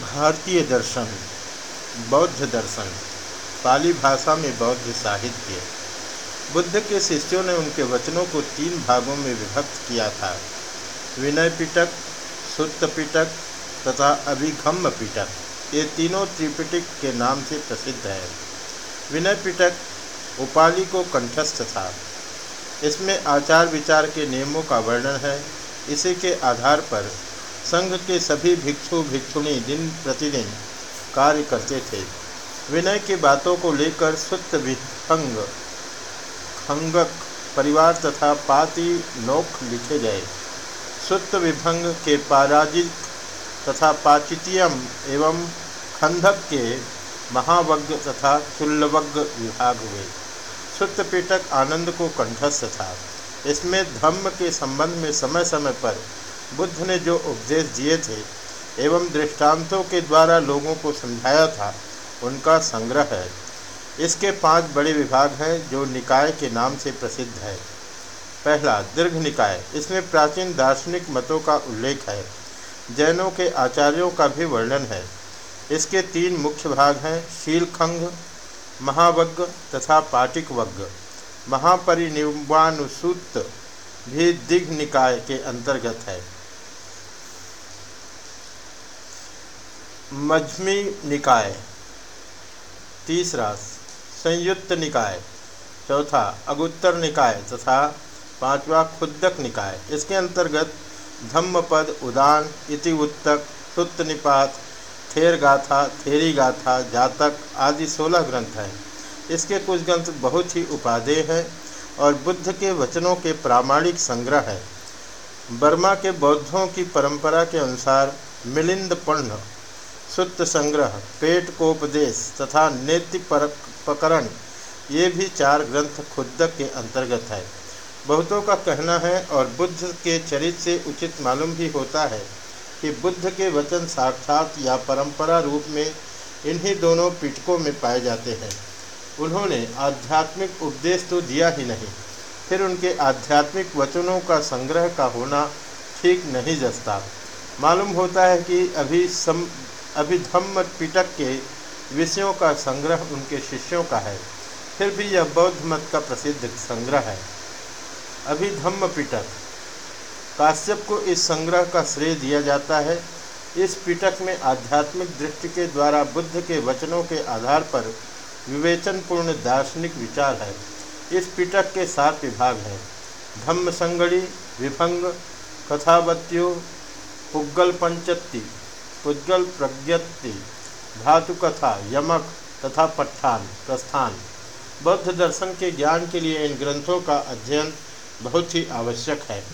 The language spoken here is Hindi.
भारतीय दर्शन, बौद्ध दर्शन, पाली भाषा में बौद्ध साहित्य। बुद्ध के शिष्यों ने उनके वचनों को तीन भागों में विभक्त किया था। विनय पिटक सुत्त पिटक तथा अभिगम्य पिटक ये तीनों त्रिपिटक के नाम से प्रसिद्ध है। विनय पिटक उपाली को कंठस्थ था। इसमें आचार विचार के नियमों का वर्णन है। इसी के आधार पर संघ के सभी भिक्षु भिक्षुणी दिन प्रतिदिन कार्य करते थे। विनय की बातों को लेकर सुत विभंग खंगक परिवार तथा पाति नोख लिखे गए। सुत विभंग के पराजित तथा पाचितियम एवं खंधक के महावग्ग तथा चुल्लवग्ग विभाग हुए। सुत पीटक आनंद को कंठस्थ था। इसमें धम्म के संबंध में समय समय पर बुद्ध ने जो उपदेश दिए थे एवं दृष्टांतों के द्वारा लोगों को समझाया था, उनका संग्रह है। इसके पाँच बड़े विभाग हैं जो निकाय के नाम से प्रसिद्ध है। पहला, दीर्घ निकाय। इसमें प्राचीन दार्शनिक मतों का उल्लेख है। जैनों के आचार्यों का भी वर्णन है। इसके तीन मुख्य भाग हैं, शीलखंग महावग्ग तथा पाटिक महापरिनिर्वाणुसूत भी दिग्ध निकाय के अंतर्गत है। मध्यमी निकाय तीसरा संयुक्त निकाय, चौथा अगुत्तर निकाय तथा पांचवा खुद्दक निकाय। इसके अंतर्गत धम्मपद, उदान इति उत्तक सुत्त निपात, थेर गाथा, थेरी गाथा, जातक आदि सोलह ग्रंथ हैं। इसके कुछ ग्रंथ बहुत ही उपादेय हैं और बुद्ध के वचनों के प्रामाणिक संग्रह हैं। बर्मा के बौद्धों की परंपरा के अनुसार मिलिंद पर्ण सुत्त संग्रह, पेट कोपदेश तथा नेति प्रकरण, ये भी चार ग्रंथ खुद्दक के अंतर्गत है। बहुतों का कहना है और बुद्ध के चरित्र से उचित मालूम भी होता है कि बुद्ध के वचन साक्षात या परंपरा रूप में इन्हीं दोनों पिटकों में पाए जाते हैं। उन्होंने आध्यात्मिक उपदेश तो दिया ही नहीं, फिर उनके आध्यात्मिक वचनों का संग्रह का होना ठीक नहीं जसता। मालूम होता है कि अभी सम अभिधम्म पिटक के विषयों का संग्रह उनके शिष्यों का है। फिर भी यह बौद्ध मत का प्रसिद्ध संग्रह है। अभिधम्म पिटक काश्यप को इस संग्रह का श्रेय दिया जाता है। इस पिटक में आध्यात्मिक दृष्टि के द्वारा बुद्ध के वचनों के आधार पर विवेचनपूर्ण दार्शनिक विचार है। इस पिटक के सात विभाग हैं। धम्म संगड़ी विभंग, कथावत्यो, पुग्गल पंचत्ती। पुद्गल प्रज्ञप्ति, धातुकथा, यमक तथा पट्ठान प्रस्थान। बौद्ध दर्शन के ज्ञान के लिए इन ग्रंथों का अध्ययन बहुत ही आवश्यक है।